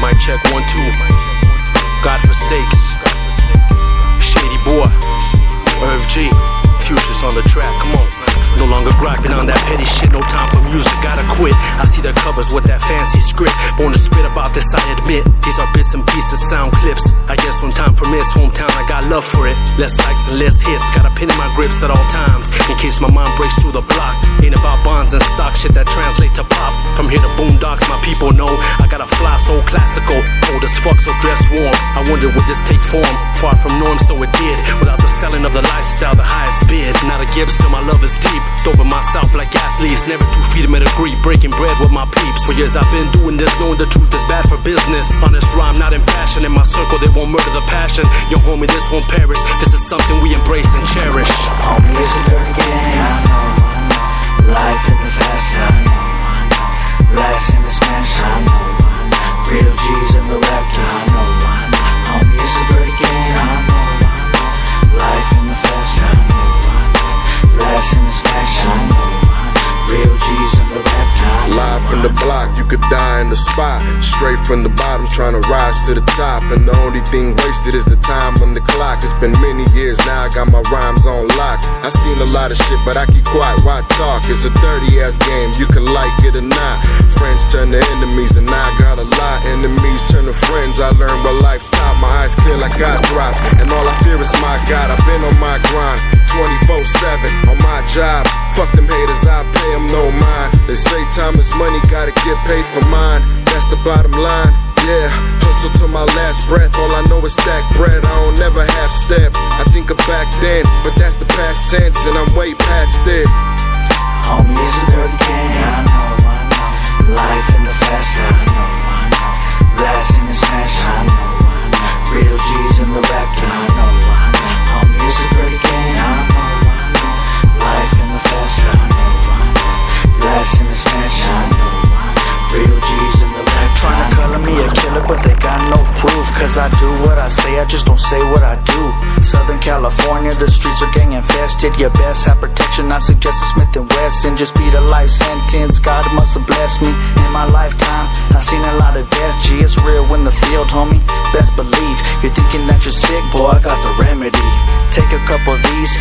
mic check one, two. God forsakes. Shady boy. Irv G. Futures on the track, come on. No longer griping on that petty shit, no time for music, gotta quit. I see the covers with that fancy script. Born to spit about this, I admit. These are bits and pieces, sound clips. I guess when time for permits, hometown, I got love for it. Less likes and less hits, got a pin in my grips at all times. In case my mind breaks through the block. Ain't about bonds and stock shit that translate to pop. From here to boondocks, my people know I got a so classical. Old as fuck, so dress warm. I wonder would this take form? Far from norm, so it did. Without the selling of the lifestyle, the highest bid. Not a gift, still my love is deep. Doping myself like athletes, never two feet of agree. Breaking bread with my peeps. For years I've been doing this, knowing the truth is bad for business. Honest rhyme, not in fashion. In my circle, they won't murder the passion. Yo, homie, this won't perish. This is something we embrace and cherish. Could die in the spot. Straight from the bottom, trying to rise to the top. And the only thing wasted is the time on the clock. It's been many years now, I got my rhymes on lock. I seen a lot of shit, but I keep quiet, why talk? It's a dirty ass game, you can like it or not. Friends turn to enemies, and I got a lot. Enemies turn to friends, I learned where life's top. My eyes clear like God drops, and all I fear is my God. I've been on my grind time is money, gotta get paid for mine. That's the bottom line. Yeah, hustle to my last breath. All I know is stack bread. I don't never half step. I think of back then, but that's the past tense, and I'm way past it. Homie, it's a dirty game. I know, I know. Life in the fast. I know. Cause I do what I say, I just don't say what I do. Southern California, the streets are gang infested. Your best have protection, I suggest a Smith and Wesson. Just beat a life sentence, God must have blessed me in my lifetime. I've seen a lot of death, G, it's real in the field, homie. Best believe you're thinking that you're sick, boy, I got the remedy. Take a couple of these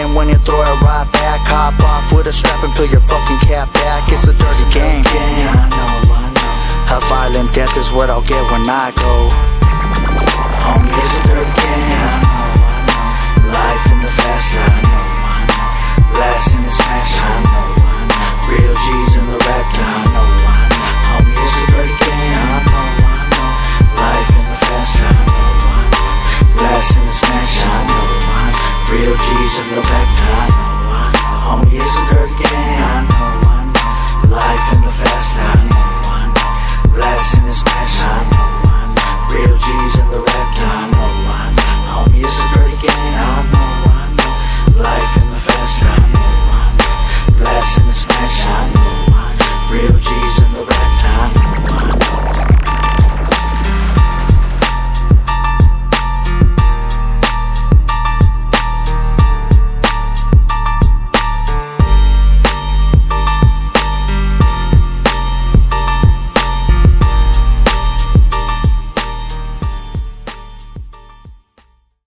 and when you throw it right back, hop off with a strap and peel your fucking cap back. It's a dirty game. I know, I know. A violent death is what I'll get when I go. Eso es lo